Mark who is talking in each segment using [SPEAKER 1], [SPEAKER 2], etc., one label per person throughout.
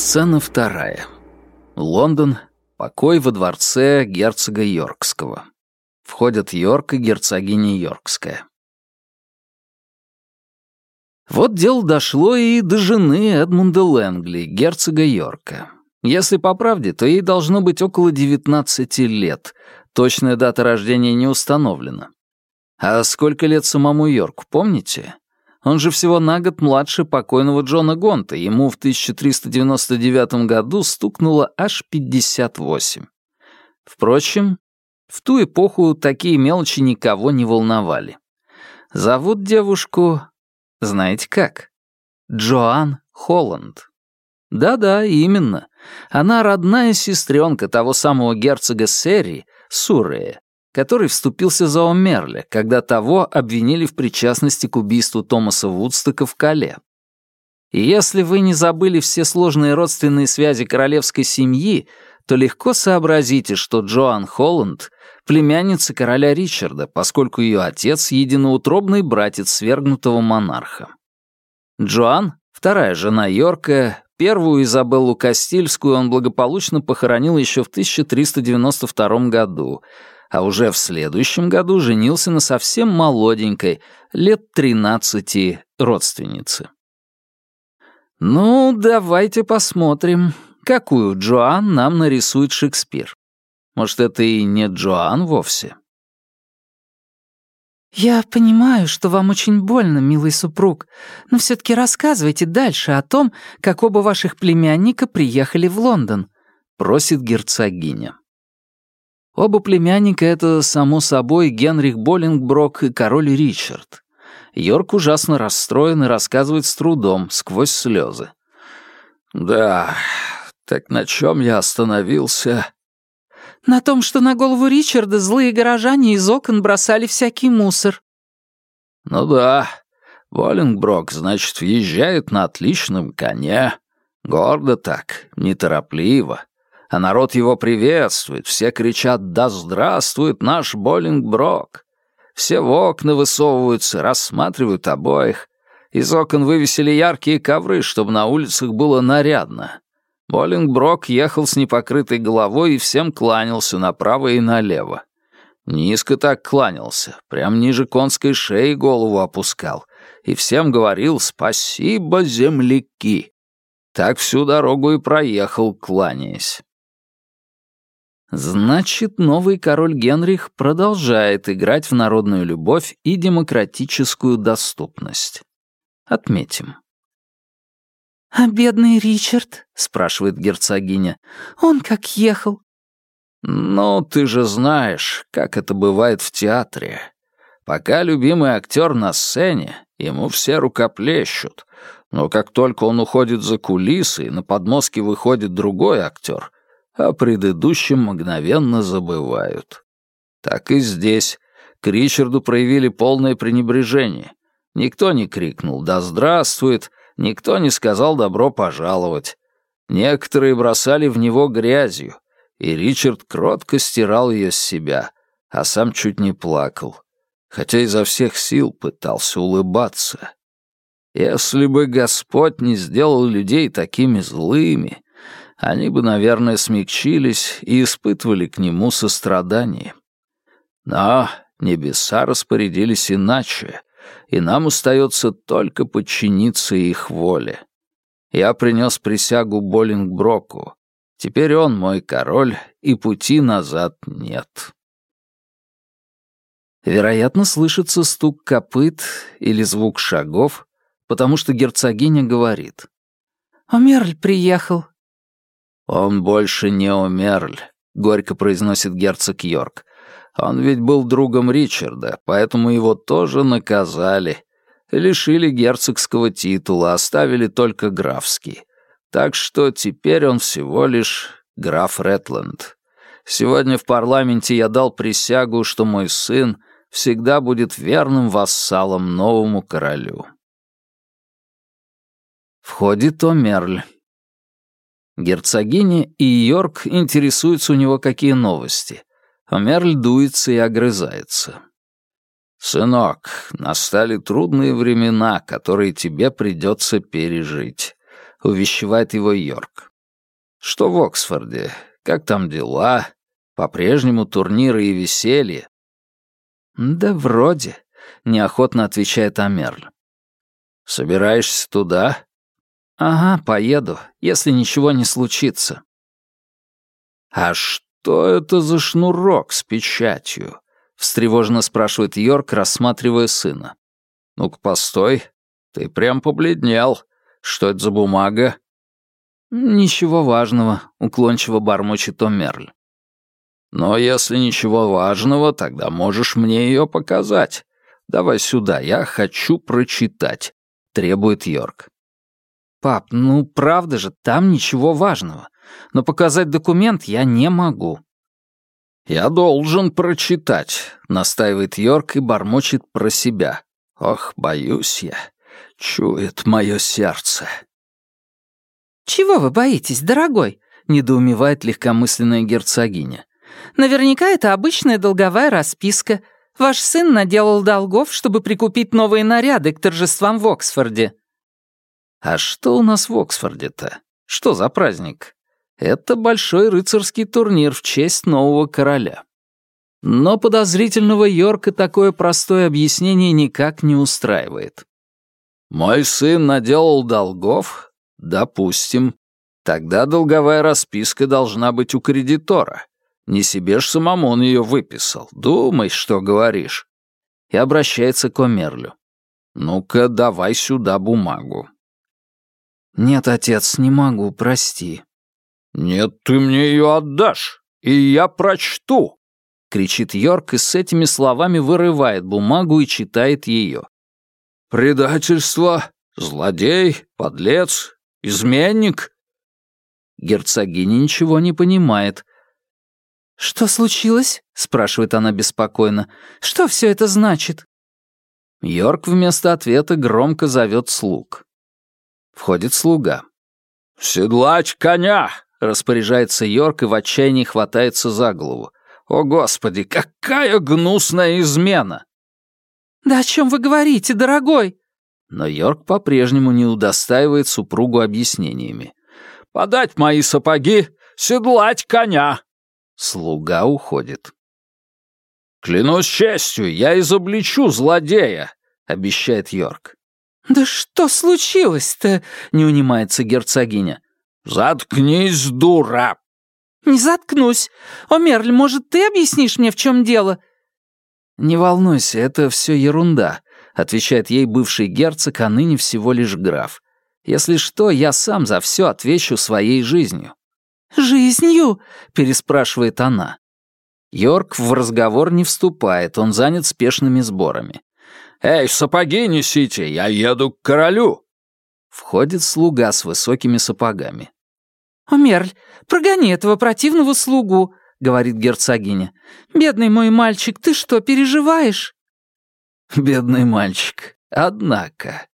[SPEAKER 1] Сцена вторая. Лондон. Покой во дворце герцога Йоркского. Входят Йорк и герцогиня Йоркская. Вот дело дошло и до жены Эдмунда Лэнгли, герцога Йорка. Если по правде, то ей должно быть около 19 лет. Точная дата рождения не установлена. А сколько лет самому Йорку, помните? Он же всего на год младше покойного Джона Гонта, ему в 1399 году стукнуло аж 58. Впрочем, в ту эпоху такие мелочи никого не волновали. Зовут девушку, знаете как? Джоан Холланд. Да-да, именно. Она родная сестренка того самого герцога Серри, Суррея, который вступился за Омерля, когда того обвинили в причастности к убийству Томаса Вудстока в Кале. И если вы не забыли все сложные родственные связи королевской семьи, то легко сообразите, что Джоан Холланд — племянница короля Ричарда, поскольку ее отец — единоутробный братец свергнутого монарха. Джоан, вторая жена Йорка, первую Изабеллу Кастильскую он благополучно похоронил еще в 1392 году — а уже в следующем году женился на совсем молоденькой, лет тринадцати, родственнице. Ну, давайте посмотрим, какую Джоан нам нарисует Шекспир. Может, это и не Джоан вовсе?
[SPEAKER 2] «Я понимаю, что вам очень больно, милый супруг, но все-таки рассказывайте дальше о том, как оба ваших племянника приехали в Лондон», — просит герцогиня. Оба племянника — это, само собой, Генрих Боллингброк и король Ричард. Йорк ужасно расстроен и рассказывает с трудом, сквозь слезы.
[SPEAKER 3] «Да, так на чем я остановился?»
[SPEAKER 2] «На том, что на голову Ричарда злые горожане из окон бросали всякий мусор».
[SPEAKER 3] «Ну да, Боллингброк, значит, въезжает на отличном коне. Гордо так, неторопливо а народ его приветствует, все кричат «Да здравствует наш Боллингброк!» Все в окна высовываются, рассматривают обоих. Из окон вывесили яркие ковры, чтобы на улицах было нарядно. Боллингброк ехал с непокрытой головой и всем кланялся направо и налево. Низко так кланялся, прям ниже конской шеи голову опускал. И всем говорил «Спасибо, земляки!» Так всю дорогу и проехал, кланяясь.
[SPEAKER 1] Значит, новый король Генрих продолжает играть в народную любовь и демократическую доступность. Отметим.
[SPEAKER 2] «А бедный Ричард?» — спрашивает герцогиня. «Он как ехал».
[SPEAKER 3] «Ну, ты же знаешь, как это бывает в театре. Пока любимый актер на сцене, ему все рукоплещут. Но как только он уходит за кулисы, и на подмостке выходит другой актер, о предыдущем мгновенно забывают. Так и здесь. К Ричарду проявили полное пренебрежение. Никто не крикнул «Да здравствует!», никто не сказал «Добро пожаловать!». Некоторые бросали в него грязью, и Ричард кротко стирал ее с себя, а сам чуть не плакал, хотя изо всех сил пытался улыбаться. Если бы Господь не сделал людей такими злыми, они бы, наверное, смягчились и испытывали к нему сострадание. Но небеса распорядились иначе, и нам остается только подчиниться их воле. Я принес присягу Боллингброку. Теперь он мой король, и пути назад нет.
[SPEAKER 1] Вероятно, слышится стук копыт или звук шагов, потому что герцогиня говорит.
[SPEAKER 2] «Омерль приехал,
[SPEAKER 3] «Он больше не Омерль», — горько произносит герцог Йорк. «Он ведь был другом Ричарда, поэтому его тоже наказали. Лишили герцогского титула, оставили только графский. Так что теперь он всего лишь граф Ретленд. Сегодня в парламенте я дал присягу, что мой сын всегда будет верным вассалом новому королю».
[SPEAKER 1] Входит Омерль. Герцогиня и Йорк интересуются у него, какие новости. Омерль дуется и огрызается.
[SPEAKER 3] «Сынок, настали трудные времена, которые тебе придется пережить.
[SPEAKER 1] — увещевает его Йорк. «Что в Оксфорде? Как там дела? По-прежнему турниры и веселье?» «Да вроде», — неохотно отвечает Амерль. «Собираешься туда?» «Ага, поеду, если ничего не случится». «А что это за шнурок с печатью?» — встревоженно спрашивает Йорк, рассматривая сына. «Ну-ка, постой. Ты прям побледнел. Что это за бумага?» «Ничего важного», — уклончиво бормочет Омерль. «Но если ничего важного, тогда можешь мне ее показать. Давай сюда, я хочу прочитать», — требует Йорк. «Пап, ну правда же, там ничего важного. Но показать документ я не могу». «Я должен прочитать», — настаивает Йорк и бормочет про себя. «Ох, боюсь я. Чует мое сердце».
[SPEAKER 2] «Чего вы боитесь, дорогой?» — недоумевает легкомысленная герцогиня. «Наверняка это обычная долговая расписка. Ваш сын наделал долгов, чтобы прикупить новые наряды к торжествам в Оксфорде».
[SPEAKER 1] «А что у нас в Оксфорде-то? Что за праздник?» «Это большой рыцарский турнир в честь нового короля». Но подозрительного Йорка такое простое объяснение никак не устраивает. «Мой сын наделал долгов, Допустим. Тогда долговая расписка должна быть у кредитора. Не себе ж самому он ее выписал. Думай, что говоришь. И обращается к Омерлю. «Ну-ка, давай сюда бумагу». «Нет, отец, не могу, прости». «Нет, ты мне ее отдашь, и я прочту», — кричит Йорк и с этими словами вырывает бумагу и читает ее. «Предательство, злодей, подлец, Изменник?» Герцогиня ничего не понимает.
[SPEAKER 2] «Что случилось?» — спрашивает она беспокойно. «Что все это значит?»
[SPEAKER 1] Йорк вместо ответа громко зовет слуг. Входит слуга. «Седлать коня!» — распоряжается Йорк и в отчаянии хватается за голову. «О, Господи, какая гнусная измена!»
[SPEAKER 2] «Да о чем вы говорите, дорогой?»
[SPEAKER 1] Но Йорк по-прежнему не удостаивает супругу объяснениями. «Подать мои сапоги, седлать коня!» Слуга уходит. «Клянусь честью, я изобличу злодея», — обещает Йорк.
[SPEAKER 2] «Да что случилось-то?» — не унимается герцогиня.
[SPEAKER 1] «Заткнись, дура!»
[SPEAKER 2] «Не заткнусь. О, Мерль, может, ты объяснишь мне, в чем дело?»
[SPEAKER 1] «Не волнуйся, это все ерунда отвечает ей бывший герцог, а ныне всего лишь граф. Если что, я сам за все отвечу своей жизнью.
[SPEAKER 2] «Жизнью?»
[SPEAKER 1] — переспрашивает она. Йорк в разговор не вступает, он занят спешными сборами. «Эй, сапоги несите, я еду к королю!» Входит слуга с высокими сапогами.
[SPEAKER 2] «О, Мерль, прогони этого противного слугу», — говорит герцогиня. «Бедный мой мальчик, ты что, переживаешь?»
[SPEAKER 1] Бедный мальчик. Однако...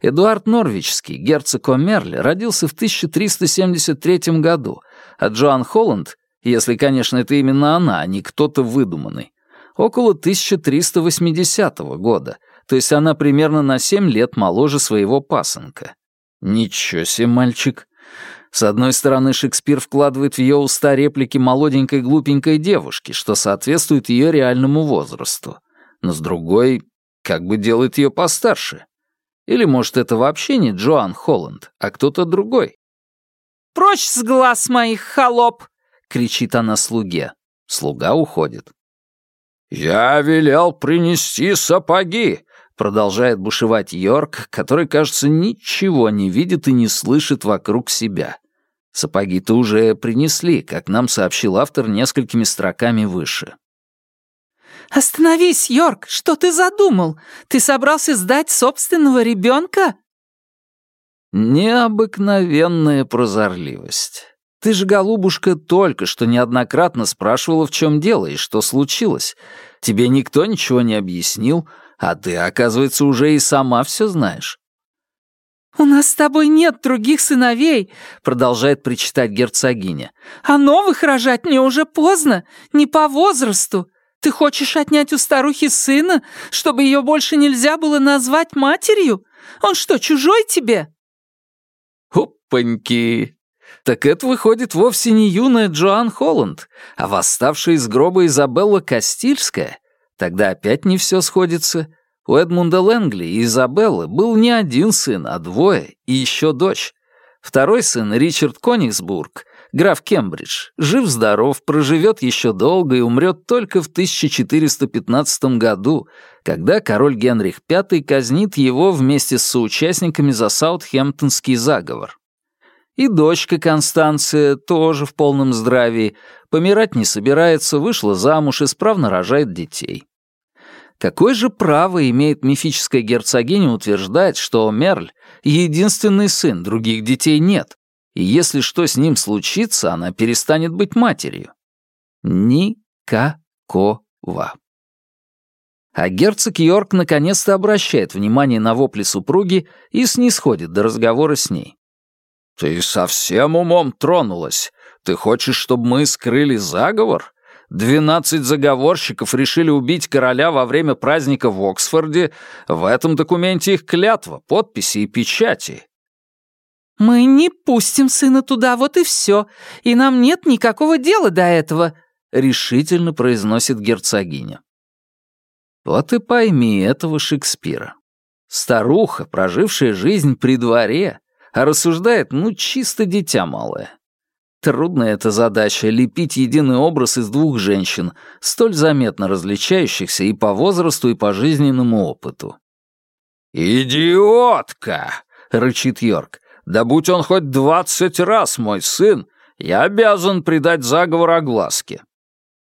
[SPEAKER 1] Эдуард Норвичский, герцог Омерль, родился в 1373 году, а Джоан Холланд, если, конечно, это именно она, а не кто-то выдуманный, около 1380 года, то есть она примерно на 7 лет моложе своего пасынка. Ничего себе, мальчик. С одной стороны, Шекспир вкладывает в ее уста реплики молоденькой глупенькой девушки, что соответствует ее реальному возрасту. Но с другой, как бы делает ее постарше. Или, может, это вообще не Джоан Холланд, а кто-то другой?
[SPEAKER 2] «Прочь с глаз моих, холоп!» — кричит она слуге.
[SPEAKER 1] Слуга уходит. «Я велел принести сапоги!» — продолжает бушевать Йорк, который, кажется, ничего не видит и не слышит вокруг себя. Сапоги-то уже принесли, как нам сообщил автор несколькими строками выше.
[SPEAKER 2] «Остановись, Йорк! Что ты задумал? Ты собрался сдать собственного ребенка?»
[SPEAKER 1] Необыкновенная прозорливость. Ты же, голубушка, только что неоднократно спрашивала, в чем дело и что случилось. Тебе никто ничего не объяснил, а ты, оказывается, уже и сама все знаешь.
[SPEAKER 2] «У нас с тобой нет других сыновей», — продолжает причитать герцогиня. «А новых рожать мне уже поздно, не по возрасту. Ты хочешь отнять у старухи сына, чтобы ее больше нельзя было назвать матерью? Он что, чужой тебе?»
[SPEAKER 1] Опаньки! Так это выходит вовсе не юная Джоан Холланд, а восставшая из гроба Изабелла Кастильская. Тогда опять не все сходится. У Эдмунда Лэнгли и Изабеллы был не один сын, а двое, и еще дочь. Второй сын, Ричард Кониgsбург, граф Кембридж, жив-здоров, проживет еще долго и умрет только в 1415 году, когда король Генрих V казнит его вместе с соучастниками за Саутхемптонский заговор. И дочка Констанция тоже в полном здравии, помирать не собирается, вышла замуж, исправно рожает детей. Какое же право имеет мифическая герцогиня утверждать, что Мерль — единственный сын, других детей нет, и если что с ним случится, она перестанет быть матерью? Никакого. А герцог Йорк наконец-то обращает внимание на вопли супруги и снисходит до разговора с ней. «Ты совсем умом тронулась. Ты хочешь, чтобы мы скрыли заговор? Двенадцать заговорщиков решили убить короля во время праздника в Оксфорде. В этом документе их клятва, подписи и печати.
[SPEAKER 2] «Мы не пустим сына туда, вот и все, и нам нет никакого дела до этого», — решительно произносит герцогиня.
[SPEAKER 1] Вот и пойми этого Шекспира. Старуха, прожившая жизнь при дворе, а рассуждает, ну, чисто дитя малое. Трудная эта задача — лепить единый образ из двух женщин, столь заметно различающихся и по возрасту, и по жизненному опыту.
[SPEAKER 3] «Идиотка!» — рычит Йорк. «Да будь он хоть двадцать раз мой сын, я обязан придать заговор огласке».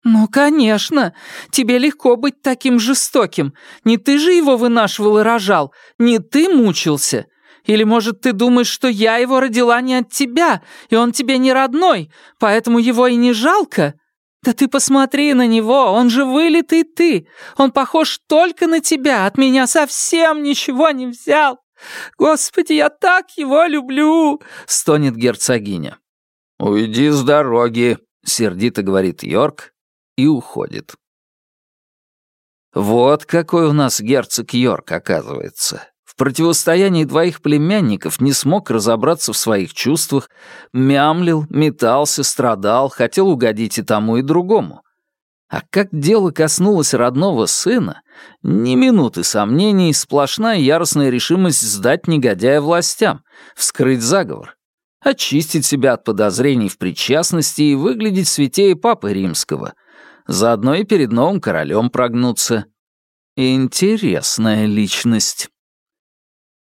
[SPEAKER 2] «Ну, конечно. Тебе легко быть таким жестоким. Не ты же его вынашивал и рожал, не ты мучился. Или, может, ты думаешь, что я его родила не от тебя, и он тебе не родной, поэтому его и не жалко? Да ты посмотри на него, он же вылитый ты. Он похож только на тебя, от меня совсем ничего не взял. Господи, я так его люблю!» — стонет герцогиня.
[SPEAKER 1] «Уйди с дороги», — сердито говорит Йорк и уходит. Вот какой у нас герцог Йорк, оказывается. В противостоянии двоих племянников не смог разобраться в своих чувствах, мямлил, метался, страдал, хотел угодить и тому, и другому. А как дело коснулось родного сына, ни минуты сомнений, сплошная яростная решимость сдать негодяя властям, вскрыть заговор, очистить себя от подозрений в причастности и выглядеть святее Папы Римского, заодно и перед новым королем прогнуться. Интересная личность.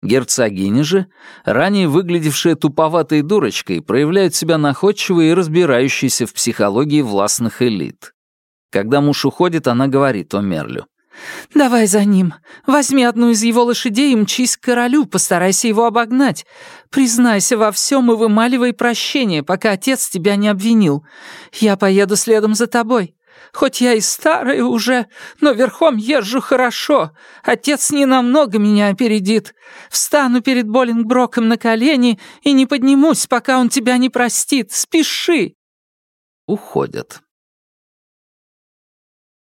[SPEAKER 1] Герцогиня же, ранее выглядевшая туповатой дурочкой, проявляет себя находчивой и разбирающейся в психологии властных элит. Когда муж уходит, она говорит о Мерлю.
[SPEAKER 2] «Давай за ним. Возьми одну из его лошадей и мчись к королю, постарайся его обогнать. Признайся во всем и вымаливай прощение, пока отец тебя не обвинил. Я поеду следом за тобой. Хоть я и старая уже, но верхом езжу хорошо. Отец не намного меня опередит. Встану перед Боллингброком на колени и не поднимусь, пока он тебя не простит. Спеши!»
[SPEAKER 1] Уходят.